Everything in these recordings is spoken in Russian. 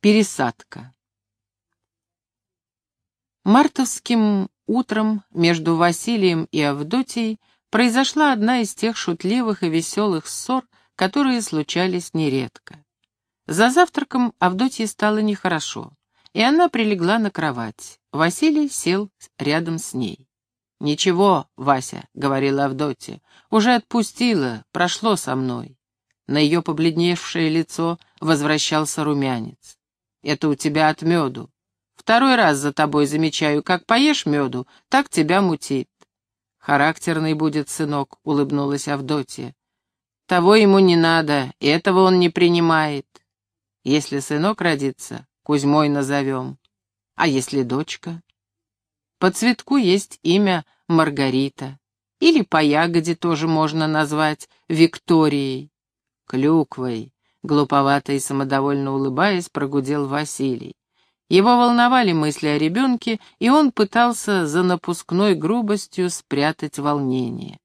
Пересадка. Мартовским утром между Василием и Авдотьей произошла одна из тех шутливых и веселых ссор, которые случались нередко. За завтраком Авдотье стало нехорошо, и она прилегла на кровать. Василий сел рядом с ней. «Ничего, Вася», — говорила Авдотья, — «уже отпустила, прошло со мной». На ее побледневшее лицо возвращался румянец. Это у тебя от меду. Второй раз за тобой замечаю, как поешь меду, так тебя мутит. Характерный будет сынок, улыбнулась Авдотья. Того ему не надо, этого он не принимает. Если сынок родится, Кузьмой назовем. А если дочка? По цветку есть имя Маргарита. Или по ягоде тоже можно назвать Викторией. Клюквой. Глуповато и самодовольно улыбаясь, прогудел Василий. Его волновали мысли о ребенке, и он пытался за напускной грубостью спрятать волнение.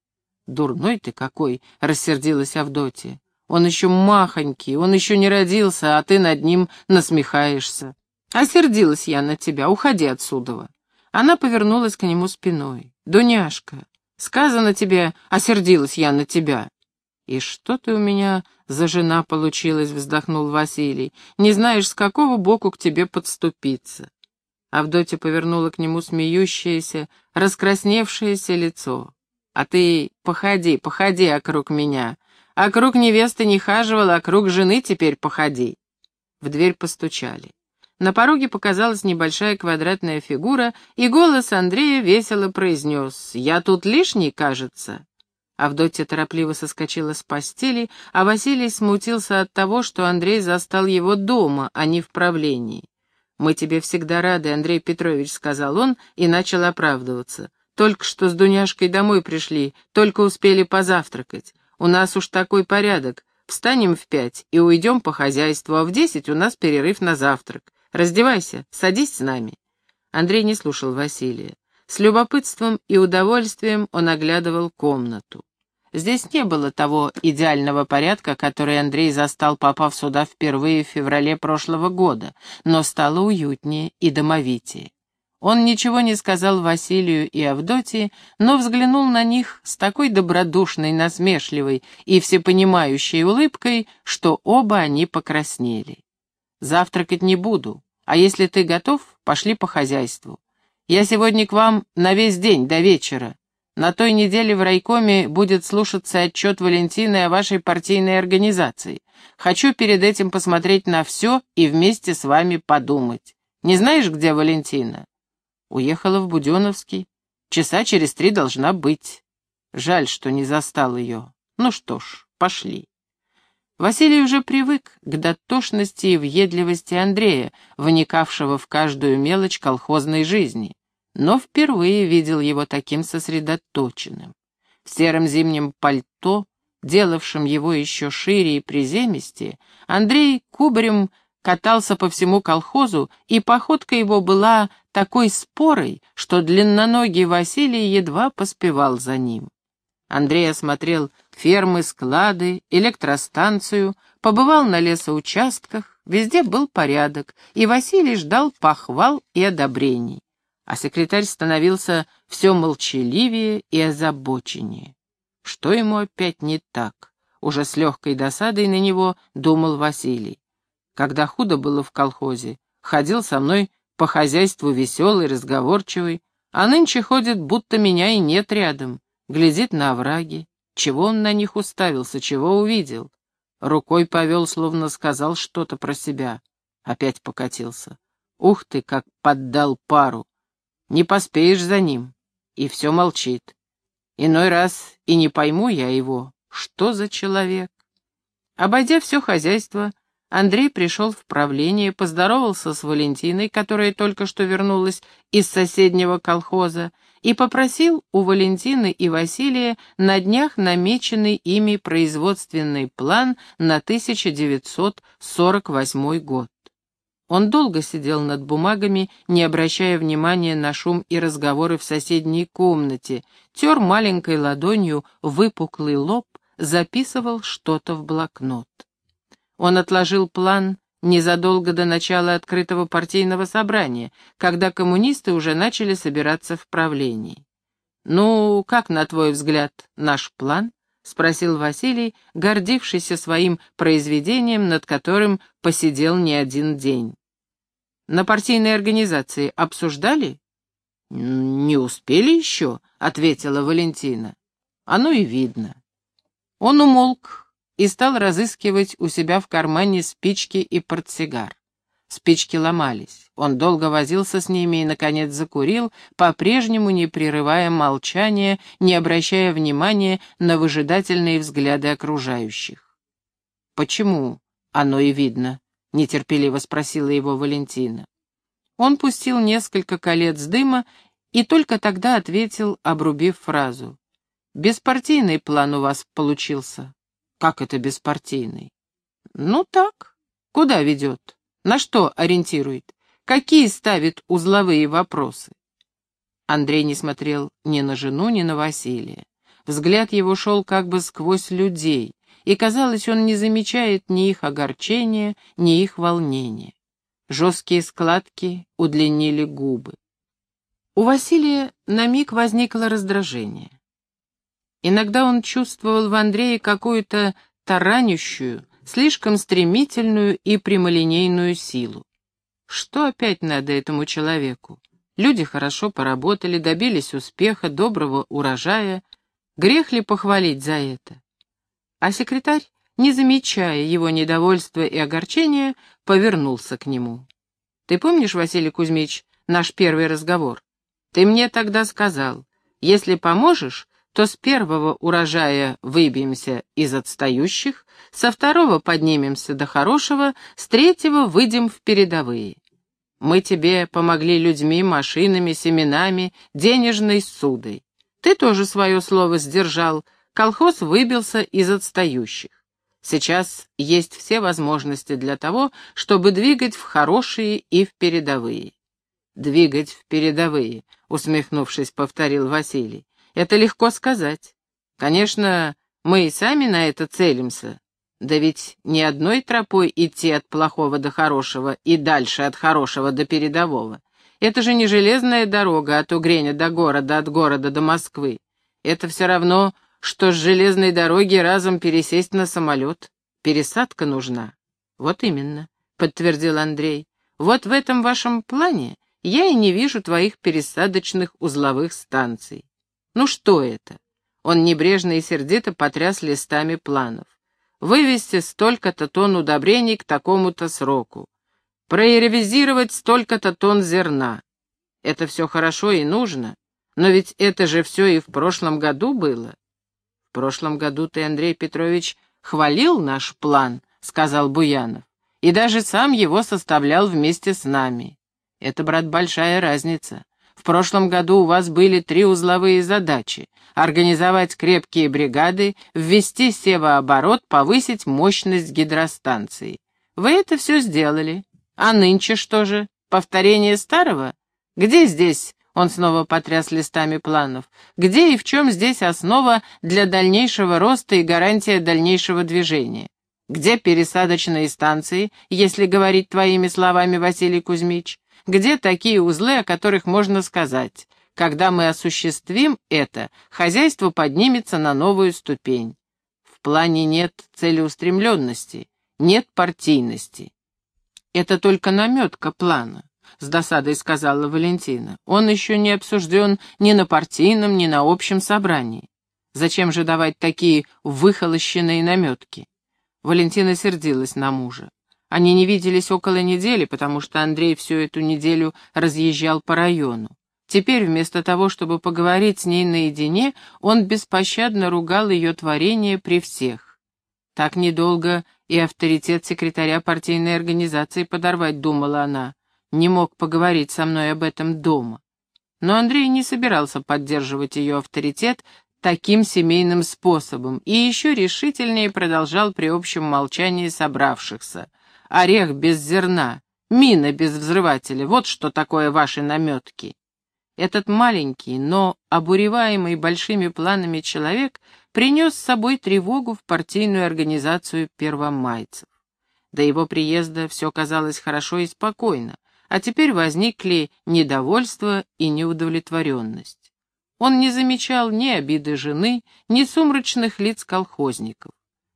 «Дурной ты какой!» — рассердилась Авдотья. «Он еще махонький, он еще не родился, а ты над ним насмехаешься. Осердилась я на тебя, уходи отсюда». Она повернулась к нему спиной. «Дуняшка, сказано тебе, осердилась я на тебя». «И что ты у меня за жена получилась?» — вздохнул Василий. «Не знаешь, с какого боку к тебе подступиться». Авдотья повернула к нему смеющееся, раскрасневшееся лицо. «А ты походи, походи округ меня. Округ невесты не хаживал, округ жены теперь походи». В дверь постучали. На пороге показалась небольшая квадратная фигура, и голос Андрея весело произнес «Я тут лишний, кажется». Авдотья торопливо соскочила с постели, а Василий смутился от того, что Андрей застал его дома, а не в правлении. «Мы тебе всегда рады, Андрей Петрович», — сказал он и начал оправдываться. «Только что с Дуняшкой домой пришли, только успели позавтракать. У нас уж такой порядок. Встанем в пять и уйдем по хозяйству, а в десять у нас перерыв на завтрак. Раздевайся, садись с нами». Андрей не слушал Василия. С любопытством и удовольствием он оглядывал комнату. Здесь не было того идеального порядка, который Андрей застал, попав сюда впервые в феврале прошлого года, но стало уютнее и домовитее. Он ничего не сказал Василию и Авдотье, но взглянул на них с такой добродушной, насмешливой и всепонимающей улыбкой, что оба они покраснели. «Завтракать не буду, а если ты готов, пошли по хозяйству. Я сегодня к вам на весь день, до вечера. На той неделе в райкоме будет слушаться отчет Валентины о вашей партийной организации. Хочу перед этим посмотреть на все и вместе с вами подумать. Не знаешь, где Валентина? Уехала в Буденовский. Часа через три должна быть. Жаль, что не застал ее. Ну что ж, пошли. Василий уже привык к дотошности и въедливости Андрея, вникавшего в каждую мелочь колхозной жизни, но впервые видел его таким сосредоточенным. В сером зимнем пальто, делавшем его еще шире и приземистее, Андрей кубарем катался по всему колхозу, и походка его была такой спорой, что длинноногий Василий едва поспевал за ним. Андрей осмотрел фермы, склады, электростанцию, побывал на лесоучастках, везде был порядок, и Василий ждал похвал и одобрений. А секретарь становился все молчаливее и озабоченнее. Что ему опять не так? Уже с легкой досадой на него думал Василий. Когда худо было в колхозе, ходил со мной по хозяйству веселый, разговорчивый, а нынче ходит, будто меня и нет рядом, глядит на овраги, чего он на них уставился, чего увидел? Рукой повел, словно сказал что-то про себя. Опять покатился. Ух ты, как поддал пару! Не поспеешь за ним. И все молчит. Иной раз и не пойму я его. Что за человек? Обойдя все хозяйство, Андрей пришел в правление, поздоровался с Валентиной, которая только что вернулась из соседнего колхоза, и попросил у Валентины и Василия на днях намеченный ими производственный план на 1948 год. Он долго сидел над бумагами, не обращая внимания на шум и разговоры в соседней комнате, тер маленькой ладонью выпуклый лоб, записывал что-то в блокнот. Он отложил план незадолго до начала открытого партийного собрания, когда коммунисты уже начали собираться в правлении. «Ну, как, на твой взгляд, наш план?» — спросил Василий, гордившийся своим произведением, над которым посидел не один день. «На партийной организации обсуждали?» «Не успели еще», — ответила Валентина. «Оно и видно». Он умолк и стал разыскивать у себя в кармане спички и портсигар. Спички ломались. Он долго возился с ними и, наконец, закурил, по-прежнему не прерывая молчания, не обращая внимания на выжидательные взгляды окружающих. «Почему оно и видно?» — нетерпеливо спросила его Валентина. Он пустил несколько колец дыма и только тогда ответил, обрубив фразу. «Беспартийный план у вас получился». «Как это беспартийный?» «Ну так. Куда ведет? На что ориентирует? Какие ставит узловые вопросы?» Андрей не смотрел ни на жену, ни на Василия. Взгляд его шел как бы сквозь людей, и, казалось, он не замечает ни их огорчения, ни их волнения. Жесткие складки удлинили губы. У Василия на миг возникло раздражение. Иногда он чувствовал в Андрее какую-то таранющую, слишком стремительную и прямолинейную силу. Что опять надо этому человеку? Люди хорошо поработали, добились успеха, доброго урожая. Грех ли похвалить за это? А секретарь, не замечая его недовольства и огорчения, повернулся к нему. «Ты помнишь, Василий Кузьмич, наш первый разговор? Ты мне тогда сказал, если поможешь, то с первого урожая выбьемся из отстающих, со второго поднимемся до хорошего, с третьего выйдем в передовые. Мы тебе помогли людьми, машинами, семенами, денежной судой. Ты тоже свое слово сдержал, колхоз выбился из отстающих. Сейчас есть все возможности для того, чтобы двигать в хорошие и в передовые. «Двигать в передовые», — усмехнувшись, повторил Василий. «Это легко сказать. Конечно, мы и сами на это целимся. Да ведь ни одной тропой идти от плохого до хорошего и дальше от хорошего до передового. Это же не железная дорога от Угреня до города, от города до Москвы. Это все равно, что с железной дороги разом пересесть на самолет. Пересадка нужна. Вот именно, подтвердил Андрей. Вот в этом вашем плане я и не вижу твоих пересадочных узловых станций. Ну что это? Он небрежно и сердито потряс листами планов. Вывести столько-то тонн удобрений к такому-то сроку. Проэревизировать столько-то тонн зерна. Это все хорошо и нужно, но ведь это же все и в прошлом году было. В прошлом году ты, Андрей Петрович, хвалил наш план, сказал Буянов, и даже сам его составлял вместе с нами. Это, брат, большая разница. В прошлом году у вас были три узловые задачи — организовать крепкие бригады, ввести севооборот, повысить мощность гидростанции. Вы это все сделали. А нынче что же? Повторение старого? Где здесь он снова потряс листами планов. Где и в чем здесь основа для дальнейшего роста и гарантия дальнейшего движения? Где пересадочные станции, если говорить твоими словами, Василий Кузьмич? Где такие узлы, о которых можно сказать. Когда мы осуществим это, хозяйство поднимется на новую ступень. В плане нет целеустремленности, нет партийности. Это только наметка плана, с досадой сказала Валентина. Он еще не обсужден ни на партийном, ни на общем собрании. Зачем же давать такие выхолощенные наметки? Валентина сердилась на мужа. Они не виделись около недели, потому что Андрей всю эту неделю разъезжал по району. Теперь вместо того, чтобы поговорить с ней наедине, он беспощадно ругал ее творение при всех. Так недолго и авторитет секретаря партийной организации подорвать, думала она. Не мог поговорить со мной об этом дома. Но Андрей не собирался поддерживать ее авторитет таким семейным способом и еще решительнее продолжал при общем молчании собравшихся — орех без зерна, мина без взрывателя, вот что такое ваши наметки. Этот маленький, но обуреваемый большими планами человек принес с собой тревогу в партийную организацию первомайцев. До его приезда все казалось хорошо и спокойно, а теперь возникли недовольство и неудовлетворенность. Он не замечал ни обиды жены, ни сумрачных лиц колхозников.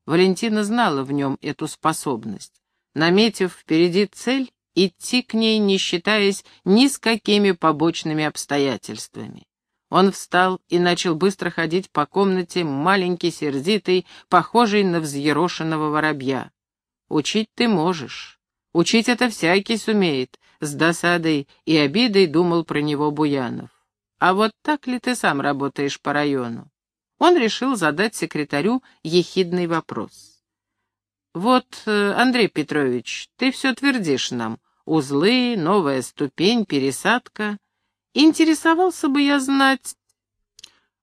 Валентина знала в нем эту способность. Наметив впереди цель, идти к ней, не считаясь ни с какими побочными обстоятельствами. Он встал и начал быстро ходить по комнате, маленький, сердитый, похожий на взъерошенного воробья. «Учить ты можешь. Учить это всякий сумеет», — с досадой и обидой думал про него Буянов. «А вот так ли ты сам работаешь по району?» Он решил задать секретарю ехидный вопрос. «Вот, э, Андрей Петрович, ты все твердишь нам. Узлы, новая ступень, пересадка. Интересовался бы я знать...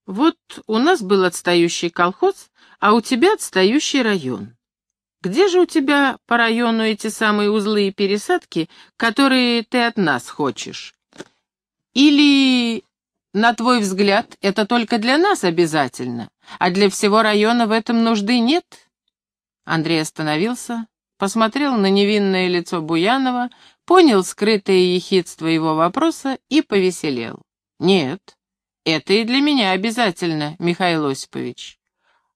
Вот у нас был отстающий колхоз, а у тебя отстающий район. Где же у тебя по району эти самые узлы и пересадки, которые ты от нас хочешь? Или, на твой взгляд, это только для нас обязательно, а для всего района в этом нужды нет? Андрей остановился, посмотрел на невинное лицо Буянова, понял скрытое ехидство его вопроса и повеселел. «Нет, это и для меня обязательно, Михаил Осипович.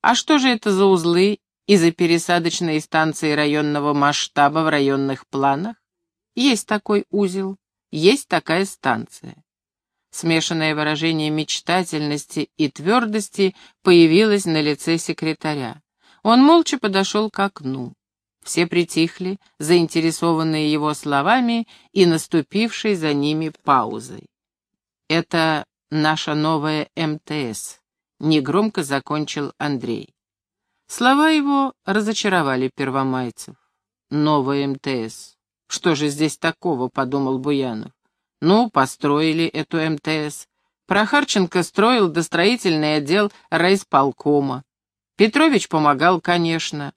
А что же это за узлы и за пересадочные станции районного масштаба в районных планах? Есть такой узел, есть такая станция». Смешанное выражение мечтательности и твердости появилось на лице секретаря. Он молча подошел к окну. Все притихли, заинтересованные его словами и наступившей за ними паузой. «Это наша новая МТС», — негромко закончил Андрей. Слова его разочаровали первомайцев. «Новая МТС. Что же здесь такого?» — подумал Буянов. «Ну, построили эту МТС. Прохарченко строил достроительный отдел райсполкома. Петрович помогал, конечно.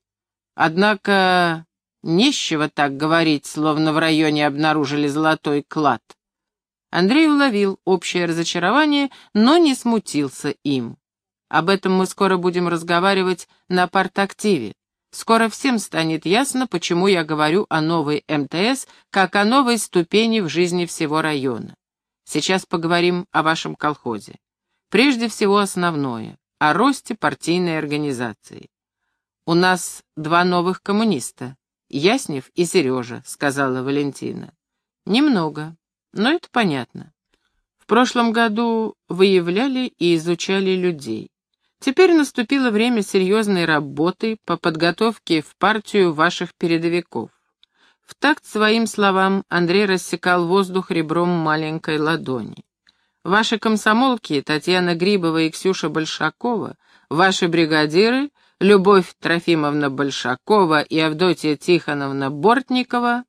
Однако нечего так говорить, словно в районе обнаружили золотой клад. Андрей уловил общее разочарование, но не смутился им. Об этом мы скоро будем разговаривать на партактиве. Скоро всем станет ясно, почему я говорю о новой МТС, как о новой ступени в жизни всего района. Сейчас поговорим о вашем колхозе. Прежде всего основное — о росте партийной организации. «У нас два новых коммуниста, Яснев и Сережа», — сказала Валентина. «Немного, но это понятно. В прошлом году выявляли и изучали людей. Теперь наступило время серьезной работы по подготовке в партию ваших передовиков. В такт своим словам Андрей рассекал воздух ребром маленькой ладони. Ваши комсомолки, Татьяна Грибова и Ксюша Большакова, ваши бригадиры Любовь Трофимовна Большакова и Авдотья Тихоновна Бортникова.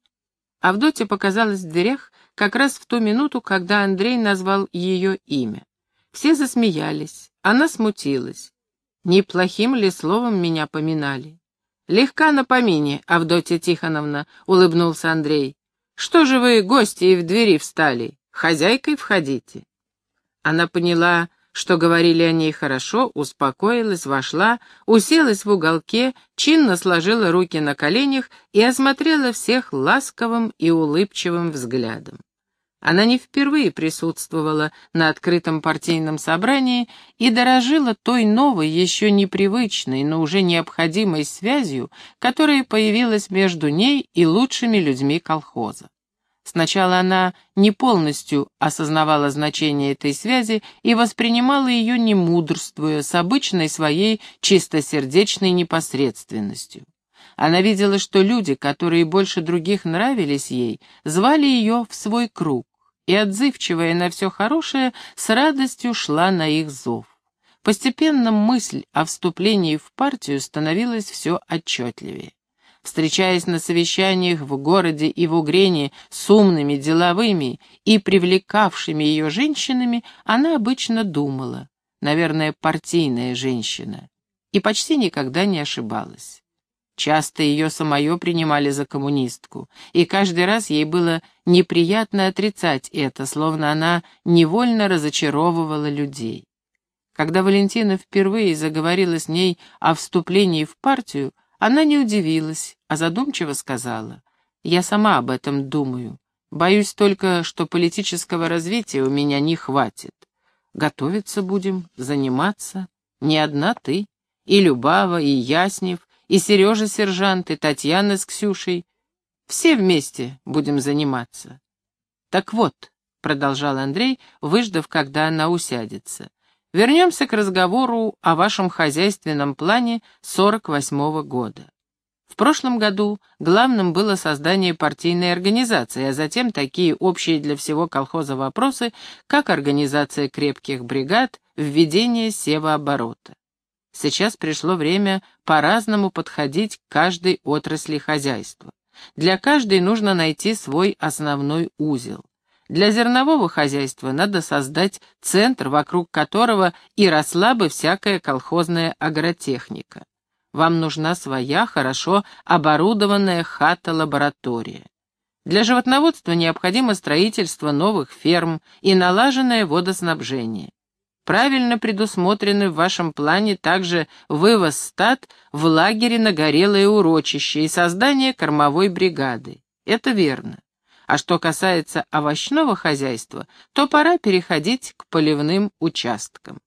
Авдотья показалась в дверях как раз в ту минуту, когда Андрей назвал ее имя. Все засмеялись, она смутилась. Неплохим ли словом меня поминали? «Легка на помине, Авдотья Тихоновна», — улыбнулся Андрей. «Что же вы, гости, и в двери встали? Хозяйкой входите?» Она поняла, что говорили о ней хорошо, успокоилась, вошла, уселась в уголке, чинно сложила руки на коленях и осмотрела всех ласковым и улыбчивым взглядом. Она не впервые присутствовала на открытом партийном собрании и дорожила той новой, еще непривычной, но уже необходимой связью, которая появилась между ней и лучшими людьми колхоза. Сначала она не полностью осознавала значение этой связи и воспринимала ее не мудрствуя, с обычной своей чистосердечной непосредственностью. Она видела, что люди, которые больше других нравились ей, звали ее в свой круг, и, отзывчивая на все хорошее, с радостью шла на их зов. Постепенно мысль о вступлении в партию становилась все отчетливее встречаясь на совещаниях в городе и в Угрене с умными, деловыми и привлекавшими ее женщинами, она обычно думала, наверное, партийная женщина, и почти никогда не ошибалась. Часто ее самое принимали за коммунистку, и каждый раз ей было неприятно отрицать это, словно она невольно разочаровывала людей. Когда Валентина впервые заговорила с ней о вступлении в партию, Она не удивилась, а задумчиво сказала, «Я сама об этом думаю. Боюсь только, что политического развития у меня не хватит. Готовиться будем, заниматься. Не одна ты. И Любава, и Яснев, и Сережа сержант, и Татьяна с Ксюшей. Все вместе будем заниматься. Так вот, — продолжал Андрей, выждав, когда она усядется, — вернемся к разговору о вашем хозяйственном плане 48-го года. В прошлом году главным было создание партийной организации, а затем такие общие для всего колхоза вопросы, как организация крепких бригад, введение севооборота. Сейчас пришло время по-разному подходить к каждой отрасли хозяйства. Для каждой нужно найти свой основной узел. Для зернового хозяйства надо создать центр, вокруг которого и росла бы всякая колхозная агротехника. Вам нужна своя, хорошо оборудованная хата-лаборатория. Для животноводства необходимо строительство новых ферм и налаженное водоснабжение. Правильно предусмотрены в вашем плане также вывоз стад в лагере на горелое урочище и создание кормовой бригады. Это верно. А что касается овощного хозяйства, то пора переходить к поливным участкам.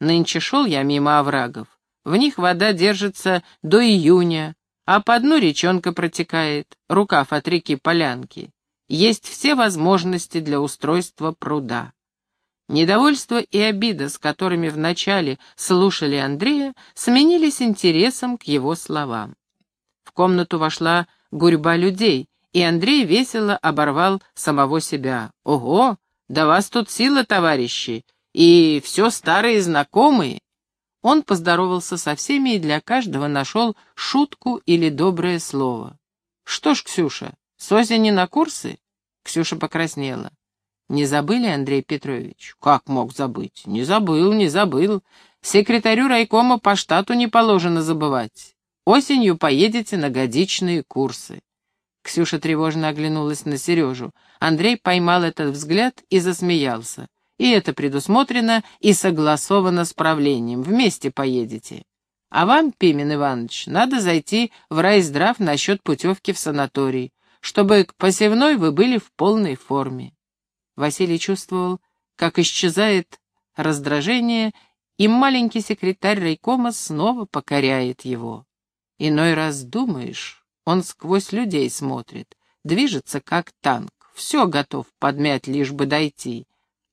Нынче шел я мимо оврагов. В них вода держится до июня, а по дну речонка протекает, рукав от реки Полянки. Есть все возможности для устройства пруда. Недовольство и обида, с которыми вначале слушали Андрея, сменились интересом к его словам. В комнату вошла гурьба людей, и Андрей весело оборвал самого себя. «Ого, да вас тут сила, товарищи, и все старые знакомые!» Он поздоровался со всеми и для каждого нашел шутку или доброе слово. «Что ж, Ксюша, с осени на курсы?» Ксюша покраснела. Не забыли, Андрей Петрович? Как мог забыть? Не забыл, не забыл. Секретарю райкома по штату не положено забывать. Осенью поедете на годичные курсы. Ксюша тревожно оглянулась на Сережу. Андрей поймал этот взгляд и засмеялся. И это предусмотрено и согласовано с правлением. Вместе поедете. А вам, Пимен Иванович, надо зайти в райздрав насчет путевки в санаторий, чтобы к посевной вы были в полной форме. Василий чувствовал, как исчезает раздражение, и маленький секретарь райкома снова покоряет его. Иной раз думаешь, он сквозь людей смотрит, движется как танк, все готов подмять, лишь бы дойти.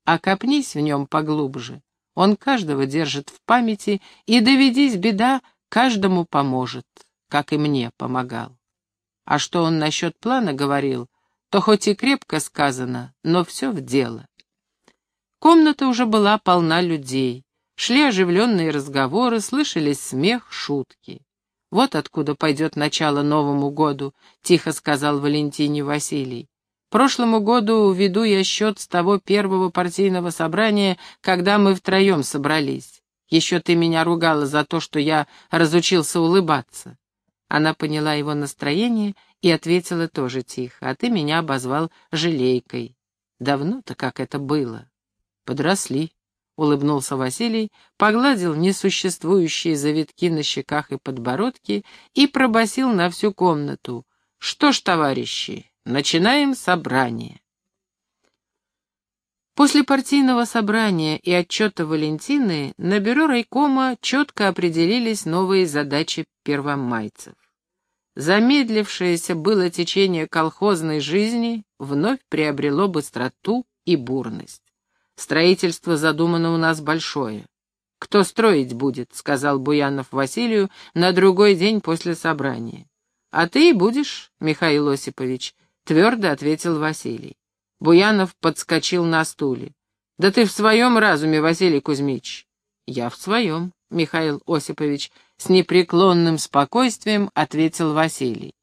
А копнись в нем поглубже, он каждого держит в памяти, и доведись беда, каждому поможет, как и мне помогал. А что он насчет плана говорил, то хоть и крепко сказано, но все в дело. Комната уже была полна людей. Шли оживленные разговоры, слышались смех, шутки. «Вот откуда пойдет начало Новому году», — тихо сказал Валентине Василий. «Прошлому году веду я счет с того первого партийного собрания, когда мы втроем собрались. Еще ты меня ругала за то, что я разучился улыбаться». Она поняла его настроение и ответила тоже тихо, а ты меня обозвал жалейкой. Давно-то как это было? Подросли, — улыбнулся Василий, погладил несуществующие завитки на щеках и подбородке и пробасил на всю комнату. «Что ж, товарищи, начинаем собрание». После партийного собрания и отчета Валентины на бюро райкома четко определились новые задачи первомайцев. Замедлившееся было течение колхозной жизни вновь приобрело быстроту и бурность. Строительство задумано у нас большое. «Кто строить будет?» — сказал Буянов Василию на другой день после собрания. «А ты будешь, Михаил Осипович», — твердо ответил Василий. Буянов подскочил на стуле. «Да ты в своем разуме, Василий Кузьмич?» «Я в своем, Михаил Осипович», с непреклонным спокойствием ответил Василий.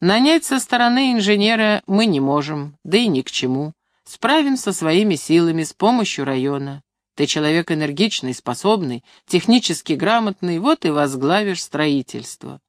Нанять со стороны инженера мы не можем, да и ни к чему. Справимся своими силами с помощью района. Ты человек энергичный, способный, технически грамотный, вот и возглавишь строительство.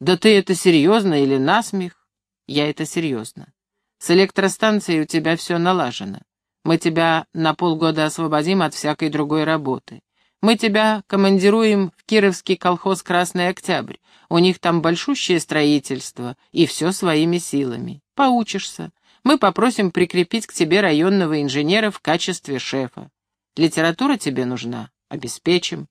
Да ты это серьезно или насмех? Я это серьезно. С электростанцией у тебя все налажено. Мы тебя на полгода освободим от всякой другой работы. Мы тебя командируем в Кировский колхоз «Красный Октябрь». У них там большущее строительство, и все своими силами. Поучишься. Мы попросим прикрепить к тебе районного инженера в качестве шефа. Литература тебе нужна? Обеспечим.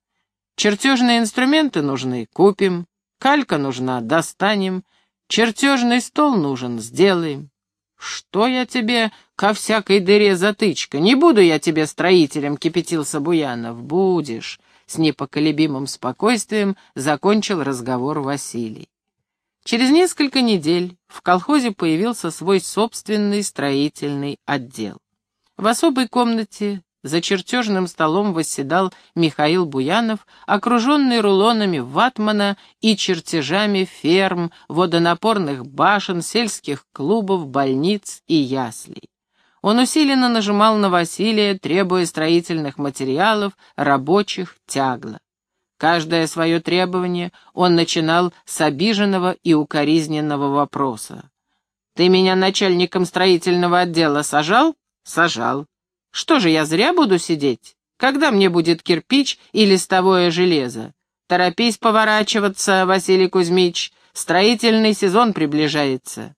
Чертежные инструменты нужны? Купим. Калька нужна? Достанем. Чертежный стол нужен? Сделаем. Что я тебе ко всякой дыре затычка? Не буду я тебе строителем, кипятился Буянов. Будешь. С непоколебимым спокойствием закончил разговор Василий. Через несколько недель в колхозе появился свой собственный строительный отдел. В особой комнате за чертежным столом восседал Михаил Буянов, окруженный рулонами ватмана и чертежами ферм, водонапорных башен, сельских клубов, больниц и яслей. Он усиленно нажимал на Василия, требуя строительных материалов, рабочих, тягла. Каждое свое требование он начинал с обиженного и укоризненного вопроса. «Ты меня начальником строительного отдела сажал?» «Сажал. Что же, я зря буду сидеть? Когда мне будет кирпич и листовое железо? Торопись поворачиваться, Василий Кузьмич, строительный сезон приближается».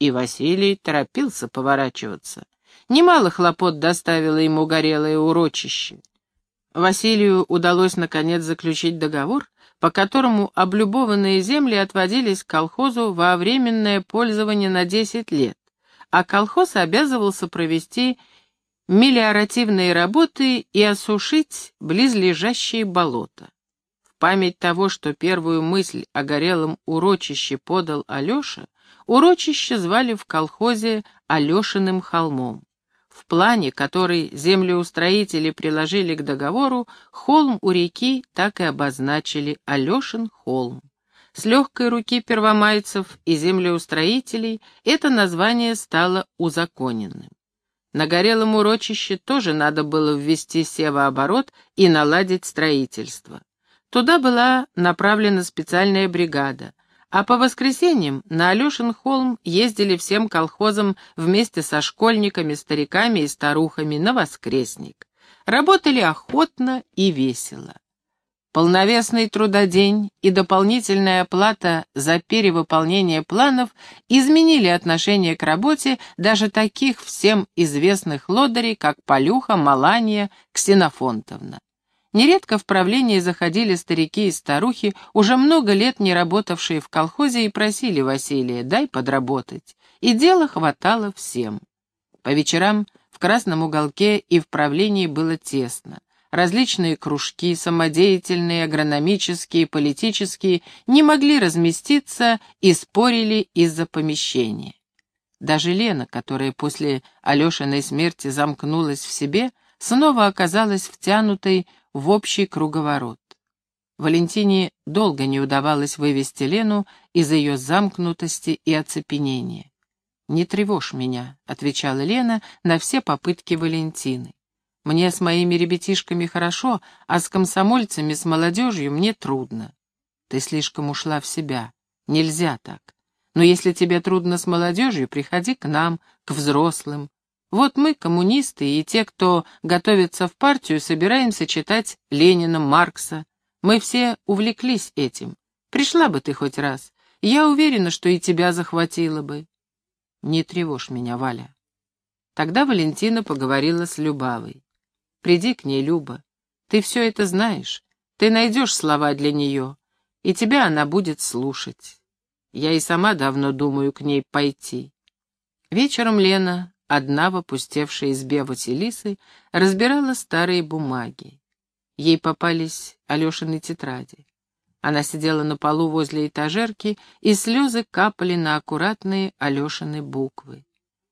И Василий торопился поворачиваться. Немало хлопот доставило ему горелое урочище. Василию удалось наконец заключить договор, по которому облюбованные земли отводились колхозу во временное пользование на 10 лет, а колхоз обязывался провести мелиоративные работы и осушить близлежащие болота. В память того, что первую мысль о горелом урочище подал Алеша, урочище звали в колхозе Алешиным холмом. В плане, который землеустроители приложили к договору, холм у реки так и обозначили Алешин холм. С легкой руки первомайцев и землеустроителей это название стало узаконенным. На горелом урочище тоже надо было ввести севооборот и наладить строительство. Туда была направлена специальная бригада, а по воскресеньям на Алешин холм ездили всем колхозам вместе со школьниками, стариками и старухами на воскресник. Работали охотно и весело. Полновесный трудодень и дополнительная плата за перевыполнение планов изменили отношение к работе даже таких всем известных лодырей, как Полюха, Малания, Ксенофонтовна. Нередко в правлении заходили старики и старухи, уже много лет не работавшие в колхозе, и просили Василия, дай подработать. И дела хватало всем. По вечерам в красном уголке и в правлении было тесно. Различные кружки, самодеятельные, агрономические, политические, не могли разместиться и спорили из-за помещения. Даже Лена, которая после Алешиной смерти замкнулась в себе, снова оказалась втянутой в общий круговорот. Валентине долго не удавалось вывести Лену из ее замкнутости и оцепенения. «Не тревожь меня», — отвечала Лена на все попытки Валентины. «Мне с моими ребятишками хорошо, а с комсомольцами, с молодежью мне трудно. Ты слишком ушла в себя. Нельзя так. Но если тебе трудно с молодежью, приходи к нам, к взрослым. Вот мы, коммунисты, и те, кто готовится в партию, собираемся читать Ленина, Маркса. Мы все увлеклись этим. Пришла бы ты хоть раз. Я уверена, что и тебя захватило бы. Не тревожь меня, Валя. Тогда Валентина поговорила с Любавой. Приди к ней, Люба. Ты все это знаешь. Ты найдешь слова для нее, и тебя она будет слушать. Я и сама давно думаю к ней пойти. Вечером Лена одна в опустевшей избе Василисы, разбирала старые бумаги. Ей попались Алешины тетради. Она сидела на полу возле этажерки, и слезы капали на аккуратные Алешины буквы.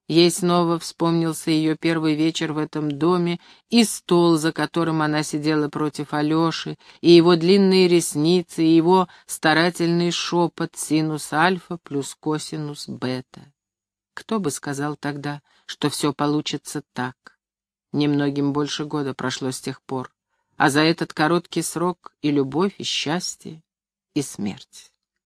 Ей снова вспомнился ее первый вечер в этом доме, и стол, за которым она сидела против Алеши, и его длинные ресницы, и его старательный шепот синус альфа плюс косинус бета. Кто бы сказал тогда, что все получится так? Немногим больше года прошло с тех пор, а за этот короткий срок и любовь, и счастье, и смерть.